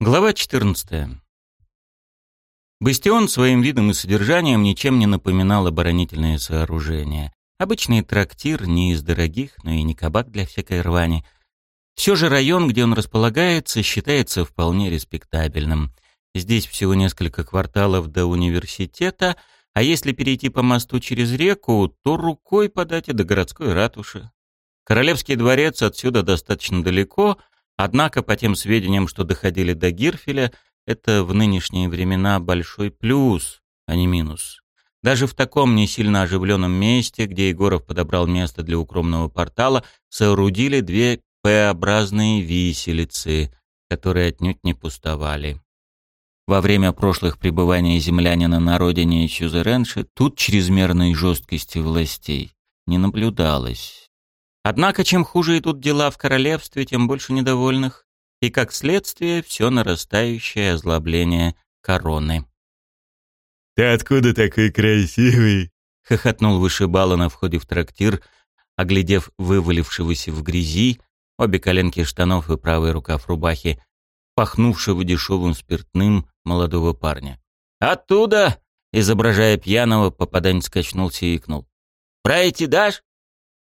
Глава 14. Бастион своим видом и содержанием ничем не напоминал оборонительные сооружения. Обычный трактир не из дорогих, но и не кабак для всякой рвани. Все же район, где он располагается, считается вполне респектабельным. Здесь всего несколько кварталов до университета, а если перейти по мосту через реку, то рукой подать и до городской ратуши. Королевский дворец отсюда достаточно далеко — Однако, по тем сведениям, что доходили до Гирфеля, это в нынешние времена большой плюс, а не минус. Даже в таком не сильно оживленном месте, где Егоров подобрал место для укромного портала, соорудили две П-образные виселицы, которые отнюдь не пустовали. Во время прошлых пребываний землянина на родине Чузеренши тут чрезмерной жесткости властей не наблюдалось. Однако, чем хуже идут дела в королевстве, тем больше недовольных, и, как следствие, все нарастающее озлобление короны. «Ты откуда такой красивый?» — хохотнул вышибала на входе в трактир, оглядев вывалившегося в грязи, обе коленки штанов и правый рукав рубахи, пахнувшего дешевым спиртным молодого парня. «Оттуда!» — изображая пьяного, попаданец качнулся и икнул. «Пройти дашь?»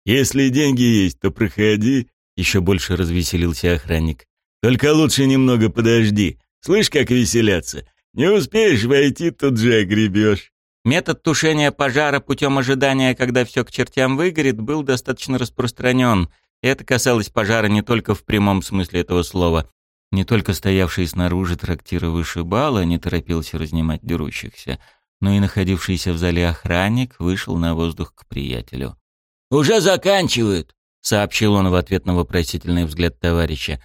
«Если деньги есть, то проходи», — еще больше развеселился охранник. «Только лучше немного подожди. Слышь, как веселятся? Не успеешь войти, тут же огребешь». Метод тушения пожара путем ожидания, когда все к чертям выгорит, был достаточно распространен. Это касалось пожара не только в прямом смысле этого слова. Не только стоявший снаружи трактира вышибала не торопился разнимать дерущихся, но и находившийся в зале охранник вышел на воздух к приятелю. «Уже заканчивают», — сообщил он в ответ на вопросительный взгляд товарища.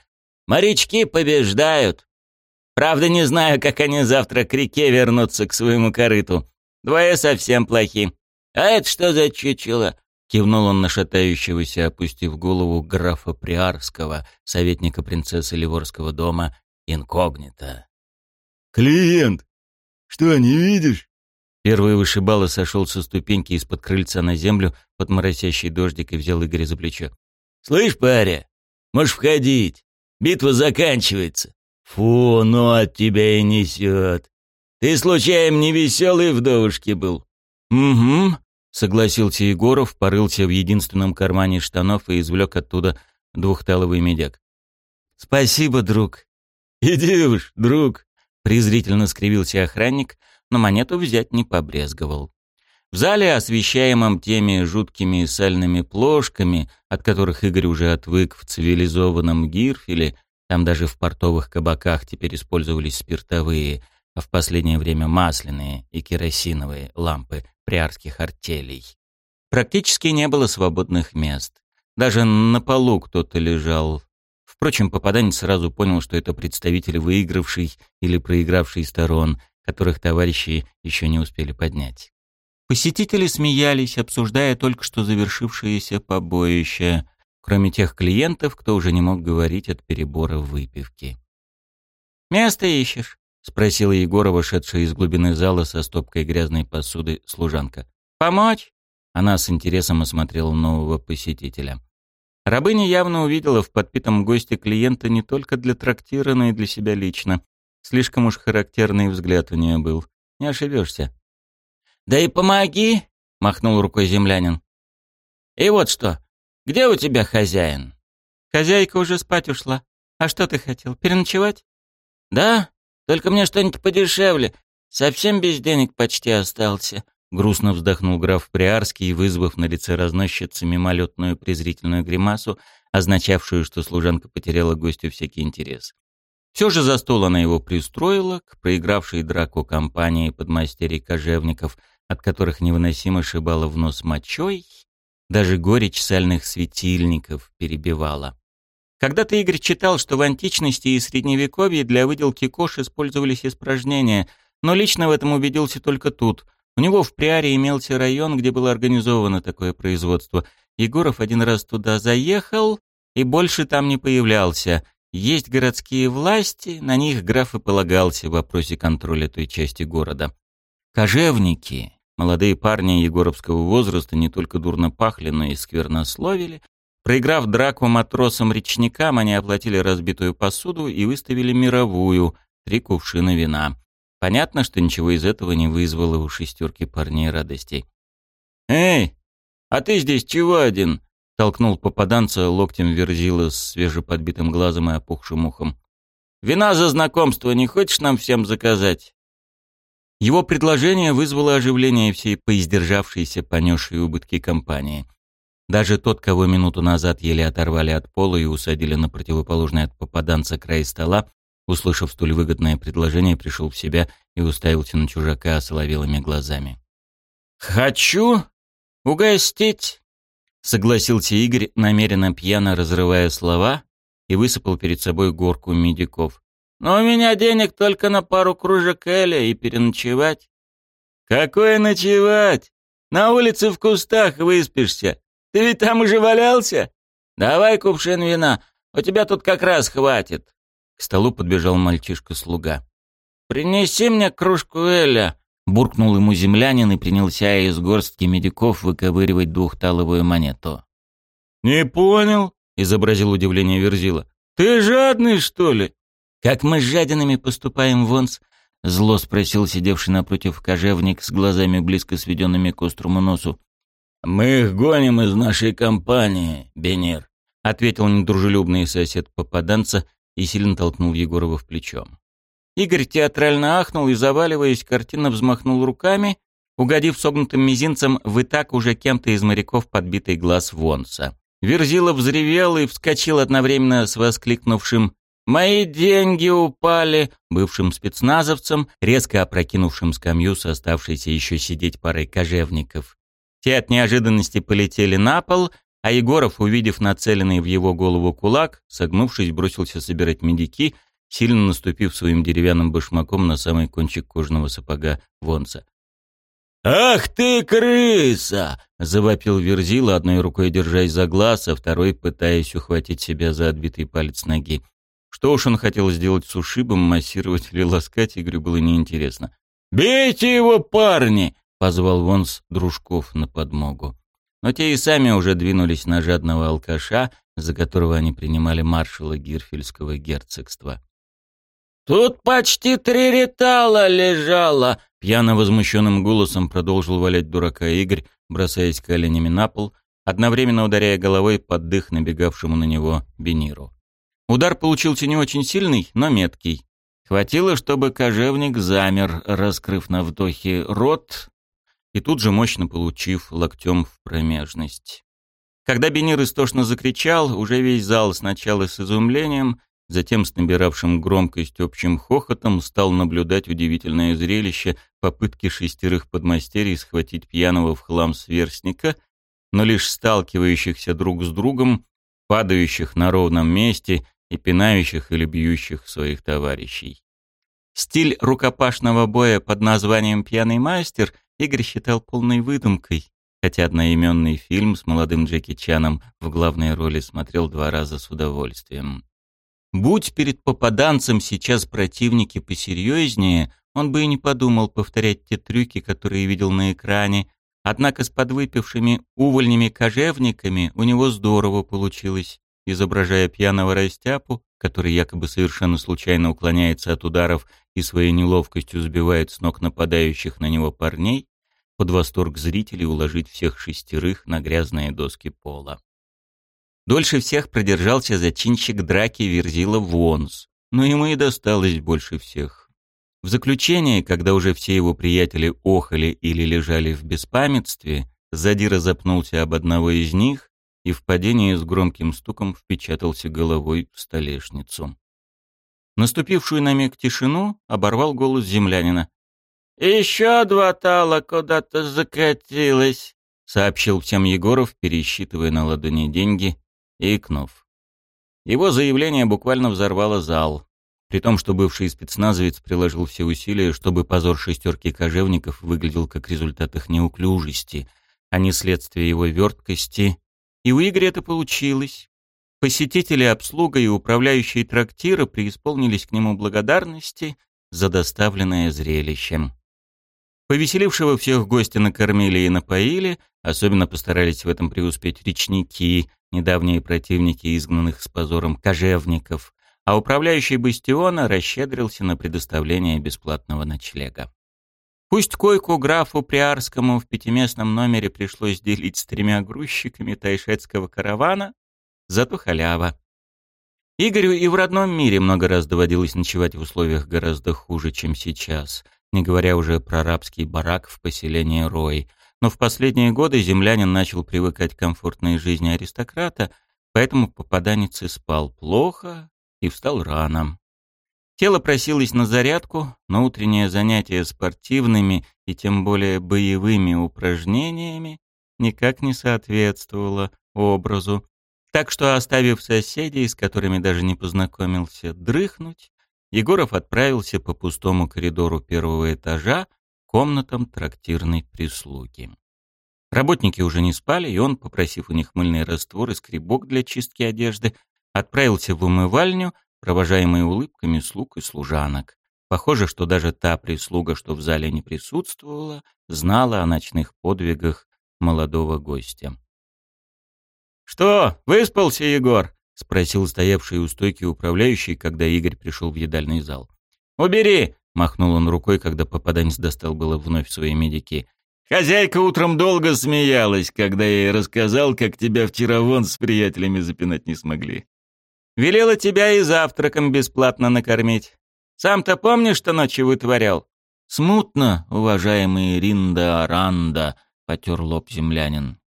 «Морячки побеждают. Правда, не знаю, как они завтра к реке вернутся к своему корыту. Двое совсем плохи. А это что за чучело?» Кивнул он на шатающегося, опустив голову графа Приарского, советника принцессы Ливорского дома, инкогнито. «Клиент! Что, не видишь?» Первый вышибало сошел со ступеньки из-под крыльца на землю под моросящий дождик и взял Игоря за плечо. «Слышь, паря, можешь входить. Битва заканчивается». «Фу, ну от тебя и несет. Ты, случаем, не веселый вдовушке был?» «Угу», — согласился Егоров, порылся в единственном кармане штанов и извлек оттуда двухталовый медяк. «Спасибо, друг». «Иди уж, друг», — презрительно скривился охранник, но монету взять не побрезговал. В зале, освещаемом теми жуткими сальными плошками, от которых Игорь уже отвык в цивилизованном Гирфеле, там даже в портовых кабаках теперь использовались спиртовые, а в последнее время масляные и керосиновые лампы приарских артелей. Практически не было свободных мест. Даже на полу кто-то лежал. Впрочем, попаданец сразу понял, что это представитель выигравшей или проигравшей сторон, которых товарищи еще не успели поднять. Посетители смеялись, обсуждая только что завершившееся побоище, кроме тех клиентов, кто уже не мог говорить от перебора выпивки. «Место ищешь?» — спросила Егорова, шедшая из глубины зала со стопкой грязной посуды служанка. «Помочь?» Она с интересом осмотрела нового посетителя. Рабыня явно увидела в подпитом госте клиента не только для трактира, но и для себя лично. Слишком уж характерный взгляд у нее был. Не ошибешься. «Да и помоги!» — махнул рукой землянин. «И вот что, где у тебя хозяин?» «Хозяйка уже спать ушла. А что ты хотел, переночевать?» «Да, только мне что-нибудь подешевле. Совсем без денег почти остался», — грустно вздохнул граф Приарский, вызвав на лице разносчицы мимолетную презрительную гримасу, означавшую, что служанка потеряла гостю всякий интерес. Все же за стол она его пристроила к проигравшей драку компании подмастерий кожевников, от которых невыносимо шибало в нос мочой, даже горечь сальных светильников перебивала. Когда-то Игорь читал, что в античности и средневековье для выделки кож использовались испражнения, но лично в этом убедился только тут. У него в Приаре имелся район, где было организовано такое производство. Егоров один раз туда заехал и больше там не появлялся, есть городские власти, на них граф и полагался в вопросе контроля той части города. Кожевники, молодые парни егоровского возраста, не только дурно пахли, но и сквернословили, Проиграв драку матросам-речникам, они оплатили разбитую посуду и выставили мировую, три кувшина вина. Понятно, что ничего из этого не вызвало у шестерки парней радостей. «Эй, а ты здесь чего один?» — толкнул попаданца локтем Верзила с свежеподбитым глазом и опухшим ухом. «Вина за знакомство не хочешь нам всем заказать?» Его предложение вызвало оживление всей поиздержавшейся, понесшей убытки компании. Даже тот, кого минуту назад еле оторвали от пола и усадили на противоположный от попаданца край стола, услышав столь выгодное предложение, пришел в себя и уставился на чужака соловелыми глазами. «Хочу угостить!» — согласился Игорь, намеренно пьяно разрывая слова, и высыпал перед собой горку медиков. «Но у меня денег только на пару кружек Эля и переночевать». «Какое ночевать? На улице в кустах выспишься. Ты ведь там уже валялся? Давай кувшин вина, у тебя тут как раз хватит». К столу подбежал мальчишка-слуга. «Принеси мне кружку Эля», — буркнул ему землянин и принялся из горстки медиков выковыривать двухталовую монету. «Не понял», — изобразил удивление Верзила. «Ты жадный, что ли?» «Как мы с жадинами поступаем, Вонс?» — зло спросил сидевший напротив кожевник с глазами близко сведенными к острому носу. «Мы их гоним из нашей компании, Бенир», — ответил недружелюбный сосед попаданца и сильно толкнул Егорова в плечо. Игорь театрально ахнул и, заваливаясь, картина взмахнул руками, угодив согнутым мизинцем в и так уже кем-то из моряков подбитый глаз Вонса. Верзила взревел и вскочил одновременно с воскликнувшим «Мои деньги упали!» бывшим спецназовцем, резко опрокинувшим скамью с оставшейся еще сидеть парой кожевников. Те от неожиданности полетели на пол, а Егоров, увидев нацеленный в его голову кулак, согнувшись, бросился собирать медики, сильно наступив своим деревянным башмаком на самый кончик кожаного сапога Вонца. «Ах ты, крыса!» — завопил Верзила, одной рукой держась за глаз, а второй пытаясь ухватить себя за отбитый палец ноги. Что уж он хотел сделать с ушибом, массировать или ласкать, Игорю было неинтересно. «Бейте его, парни!» — позвал Вонс дружков на подмогу но те и сами уже двинулись на жадного алкаша, за которого они принимали маршала Гирфельского герцогства. «Тут почти три ретала лежало!» — пьяно возмущенным голосом продолжил валять дурака Игорь, бросаясь коленями на пол, одновременно ударяя головой под дых набегавшему на него Бениру. Удар получился не очень сильный, но меткий. Хватило, чтобы кожевник замер, раскрыв на вдохе рот, и тут же мощно получив локтем в промежность. Когда Бенир истошно закричал, уже весь зал сначала с изумлением, затем с набиравшим громкость общим хохотом стал наблюдать удивительное зрелище попытки шестерых подмастерий схватить пьяного в хлам сверстника, но лишь сталкивающихся друг с другом, падающих на ровном месте и пинающих или бьющих своих товарищей. Стиль рукопашного боя под названием «Пьяный мастер» Игорь считал полной выдумкой, хотя одноименный фильм с молодым Джеки Чаном в главной роли смотрел два раза с удовольствием. Будь перед попаданцем сейчас противники посерьезнее, он бы и не подумал повторять те трюки, которые видел на экране, однако с подвыпившими увольнями-кожевниками у него здорово получилось, изображая пьяного растяпу, который якобы совершенно случайно уклоняется от ударов и своей неловкостью сбивает с ног нападающих на него парней, под восторг зрителей уложить всех шестерых на грязные доски пола. Дольше всех продержался зачинщик драки Верзила Вонс, но ему и досталось больше всех. В заключение, когда уже все его приятели охали или лежали в беспамятстве, Задира запнулся об одного из них и в падении с громким стуком впечатался головой в столешницу. Наступившую на миг тишину оборвал голос землянина. «Еще два тала куда-то закатилось», — сообщил всем Егоров, пересчитывая на ладони деньги икнув. Его заявление буквально взорвало зал, при том, что бывший спецназовец приложил все усилия, чтобы позор шестерки кожевников выглядел как результат их неуклюжести, а не следствие его верткости, и у Игоря это получилось. Посетители, обслуга и управляющие трактира преисполнились к нему благодарности за доставленное зрелище. Повеселившего всех гостя накормили и напоили, особенно постарались в этом преуспеть речники, недавние противники изгнанных с позором кожевников, а управляющий бастиона расщедрился на предоставление бесплатного ночлега. Пусть койку графу Приарскому в пятиместном номере пришлось делить с тремя грузчиками тайшетского каравана, зато халява. Игорю и в родном мире много раз доводилось ночевать в условиях гораздо хуже, чем сейчас — не говоря уже про рабский барак в поселении Рой. Но в последние годы землянин начал привыкать к комфортной жизни аристократа, поэтому попаданец и спал плохо и встал рано. Тело просилось на зарядку, но утреннее занятие спортивными и тем более боевыми упражнениями никак не соответствовало образу. Так что, оставив соседей, с которыми даже не познакомился, дрыхнуть, Егоров отправился по пустому коридору первого этажа комнатам трактирной прислуги. Работники уже не спали, и он, попросив у них мыльный раствор и скребок для чистки одежды, отправился в умывальню, провожаемый улыбками слуг и служанок. Похоже, что даже та прислуга, что в зале не присутствовала, знала о ночных подвигах молодого гостя. «Что, выспался, Егор?» — спросил стоявший у стойки управляющий, когда Игорь пришел в едальный зал. «Убери!» — махнул он рукой, когда попаданец достал было вновь свои медики. «Хозяйка утром долго смеялась, когда я ей рассказал, как тебя вчера вон с приятелями запинать не смогли. Велела тебя и завтраком бесплатно накормить. Сам-то помнишь, что ночью вытворял?» «Смутно, уважаемый Ринда Аранда», — потер лоб землянин.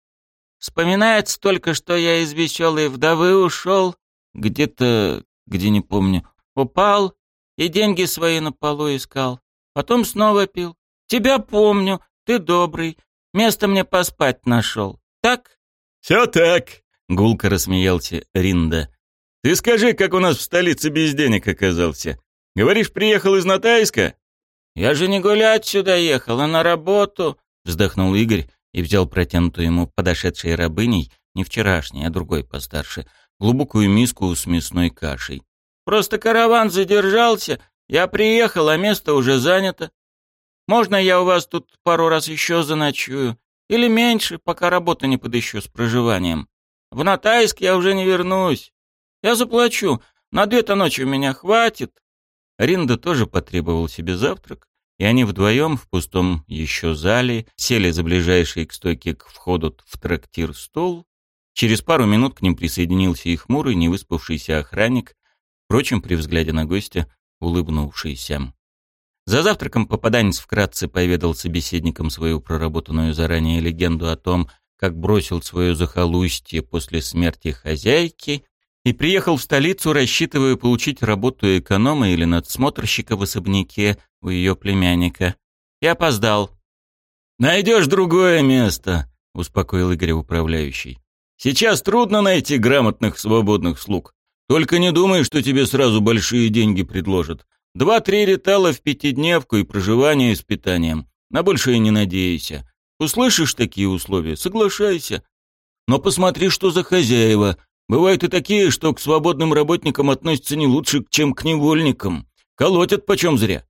Вспоминается только, что я из веселой вдовы ушел, где-то, где не помню, упал и деньги свои на полу искал. Потом снова пил. Тебя помню, ты добрый, место мне поспать нашел. Так? Все так, гулко рассмеялся Ринда. Ты скажи, как у нас в столице без денег оказался? Говоришь, приехал из Натайска? Я же не гулять сюда ехал, а на работу, вздохнул Игорь и взял протянутую ему подошедшей рабыней, не вчерашней, а другой постарше, глубокую миску с мясной кашей. «Просто караван задержался, я приехал, а место уже занято. Можно я у вас тут пару раз еще заночую? Или меньше, пока работу не подыщу с проживанием? В Натайск я уже не вернусь. Я заплачу, на две-то ночи у меня хватит». Ринда тоже потребовал себе завтрак, и они вдвоем в пустом еще зале сели за ближайший к стойке к входу в трактир стол. Через пару минут к ним присоединился и хмурый, невыспавшийся охранник, впрочем, при взгляде на гостя, улыбнувшийся. За завтраком попаданец вкратце поведал собеседникам свою проработанную заранее легенду о том, как бросил свое захолустье после смерти хозяйки и приехал в столицу, рассчитывая получить работу эконома или надсмотрщика в особняке у ее племянника. И опоздал. «Найдешь другое место», — успокоил Игорь управляющий. «Сейчас трудно найти грамотных свободных слуг. Только не думай, что тебе сразу большие деньги предложат. Два-три ретала в пятидневку и проживание с питанием. На большее не надейся. Услышишь такие условия — соглашайся. Но посмотри, что за хозяева — Бывают и такие, что к свободным работникам относятся не лучше, чем к невольникам. Колотят почем зря.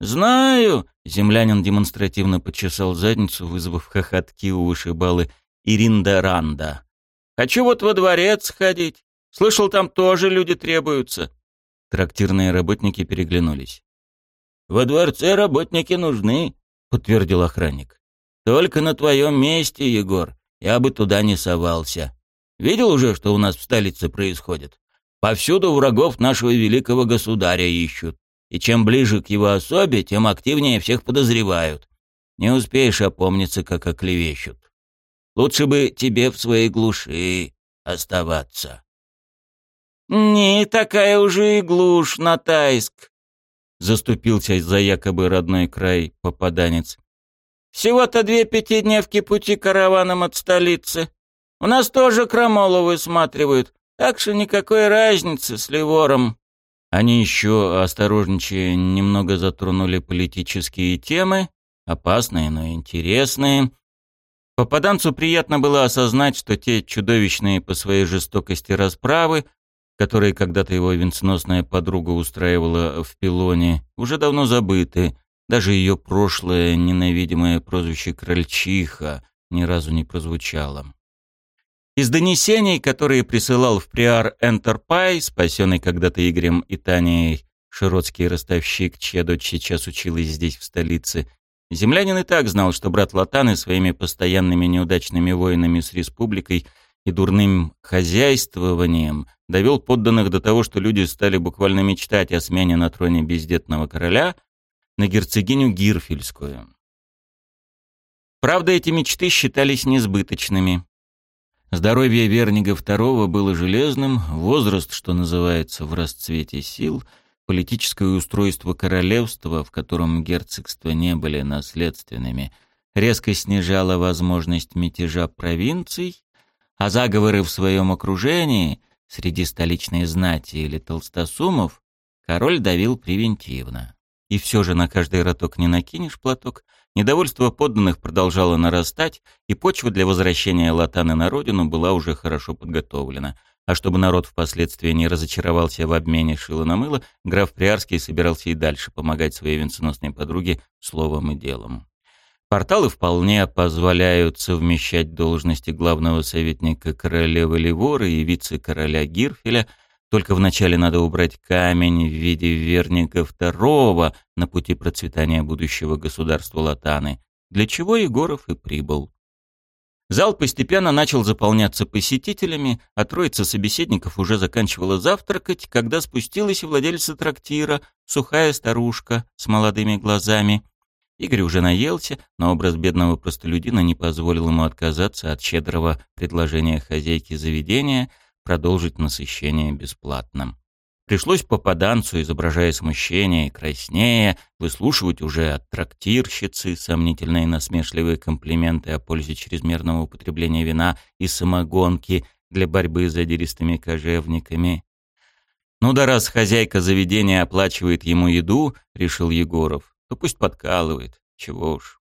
«Знаю», — землянин демонстративно почесал задницу, вызвав хохотки у вышибалы Иринда Ранда. «Хочу вот во дворец сходить. Слышал, там тоже люди требуются». Трактирные работники переглянулись. «Во дворце работники нужны», — подтвердил охранник. «Только на твоем месте, Егор, я бы туда не совался. Видел уже, что у нас в столице происходит? Повсюду врагов нашего великого государя ищут. И чем ближе к его особе, тем активнее всех подозревают. Не успеешь опомниться, как оклевещут. Лучше бы тебе в своей глуши оставаться. «Не такая уже и глушь, Натайск», — заступился за якобы родной край попаданец. «Всего-то две пятидневки пути караваном от столицы. У нас тоже крамолу высматривают, так что никакой разницы с Ливором». Они еще, осторожничая, немного затронули политические темы, опасные, но интересные. Попаданцу приятно было осознать, что те чудовищные по своей жестокости расправы, которые когда-то его венценосная подруга устраивала в пилоне, уже давно забыты, Даже ее прошлое ненавидимое прозвище «Крольчиха» ни разу не прозвучало. Из донесений, которые присылал в Приар Энтерпай, спасенный когда-то Игорем и Таней, широтский ростовщик, чья дочь сейчас училась здесь, в столице, землянин и так знал, что брат Латаны своими постоянными неудачными войнами с республикой и дурным хозяйствованием довел подданных до того, что люди стали буквально мечтать о смене на троне бездетного короля на герцогиню Гирфельскую. Правда, эти мечты считались несбыточными. Здоровье Вернига II было железным, возраст, что называется, в расцвете сил, политическое устройство королевства, в котором герцогства не были наследственными, резко снижало возможность мятежа провинций, а заговоры в своем окружении, среди столичной знати или толстосумов, король давил превентивно. И все же на каждый роток не накинешь платок, недовольство подданных продолжало нарастать, и почва для возвращения Латаны на родину была уже хорошо подготовлена. А чтобы народ впоследствии не разочаровался в обмене шила на мыло, граф Приарский собирался и дальше помогать своей венценосной подруге словом и делом. Порталы вполне позволяют совмещать должности главного советника королевы Ливоры и вице-короля Гирфеля – только вначале надо убрать камень в виде верника второго на пути процветания будущего государства Латаны, для чего Егоров и прибыл. Зал постепенно начал заполняться посетителями, а троица собеседников уже заканчивала завтракать, когда спустилась владельца трактира, сухая старушка с молодыми глазами. Игорь уже наелся, но образ бедного простолюдина не позволил ему отказаться от щедрого предложения хозяйки заведения — продолжить насыщение бесплатно. Пришлось попаданцу, изображая смущение и краснее, выслушивать уже от трактирщицы сомнительные насмешливые комплименты о пользе чрезмерного употребления вина и самогонки для борьбы с задиристыми кожевниками. «Ну да раз хозяйка заведения оплачивает ему еду, — решил Егоров, — то пусть подкалывает, чего уж».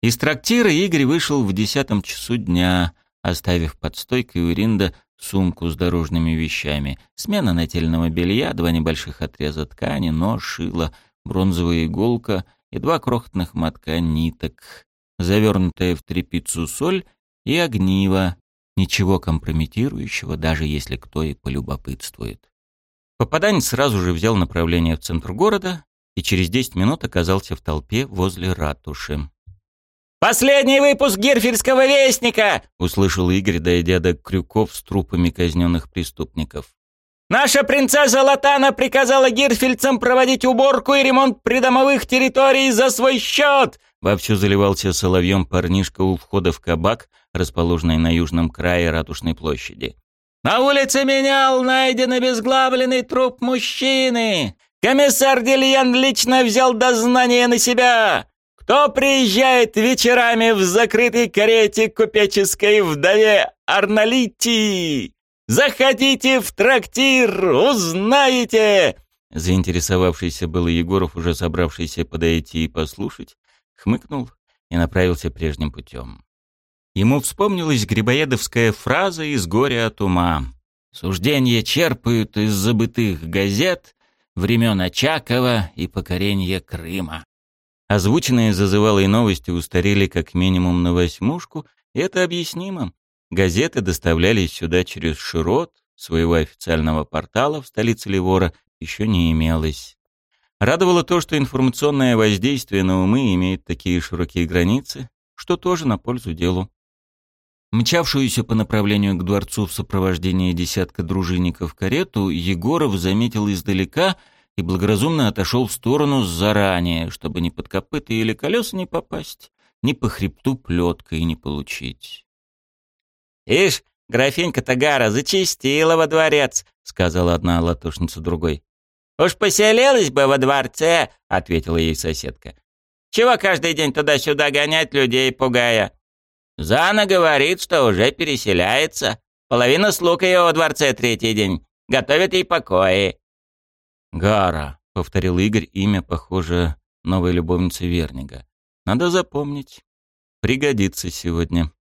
Из трактира Игорь вышел в десятом часу дня, оставив под стойкой у Ринда сумку с дорожными вещами, смена нательного белья, два небольших отреза ткани, нож, шило, бронзовая иголка и два крохотных мотка ниток, завернутая в тряпицу соль и огниво, ничего компрометирующего, даже если кто и полюбопытствует. Попаданец сразу же взял направление в центр города и через 10 минут оказался в толпе возле ратуши. «Последний выпуск Гирфельского вестника!» — услышал Игорь, дойдя до крюков с трупами казненных преступников. «Наша принцесса Латана приказала гирфельцам проводить уборку и ремонт придомовых территорий за свой счет!» Вовсю заливался соловьем парнишка у входа в кабак, расположенный на южном крае Ратушной площади. «На улице менял найден обезглавленный труп мужчины! Комиссар Дельян лично взял дознание на себя! Кто приезжает вечерами в закрытой карете купеческой вдове Арналити? Заходите в трактир, узнаете!» Заинтересовавшийся был Егоров, уже собравшийся подойти и послушать, хмыкнул и направился прежним путем. Ему вспомнилась грибоедовская фраза из «Горя от ума». Суждения черпают из забытых газет времен Очакова и покорения Крыма. Озвученные зазывалые новости устарели как минимум на восьмушку, и это объяснимо. Газеты доставлялись сюда через Широт, своего официального портала в столице Ливора еще не имелось. Радовало то, что информационное воздействие на умы имеет такие широкие границы, что тоже на пользу делу. Мчавшуюся по направлению к дворцу в сопровождении десятка дружинников карету Егоров заметил издалека — и благоразумно отошел в сторону заранее, чтобы ни под копыта или колеса не попасть, ни по хребту плеткой не получить. «Ишь, графинька Тагара зачистила во дворец», — сказала одна латушница другой. «Уж поселилась бы во дворце», — ответила ей соседка. «Чего каждый день туда-сюда гонять людей, пугая?» «Зана говорит, что уже переселяется. Половина слуг ее во дворце третий день. Готовит ей покои. «Гара», — повторил Игорь имя, похоже, новой любовницы Вернига. «Надо запомнить. Пригодится сегодня».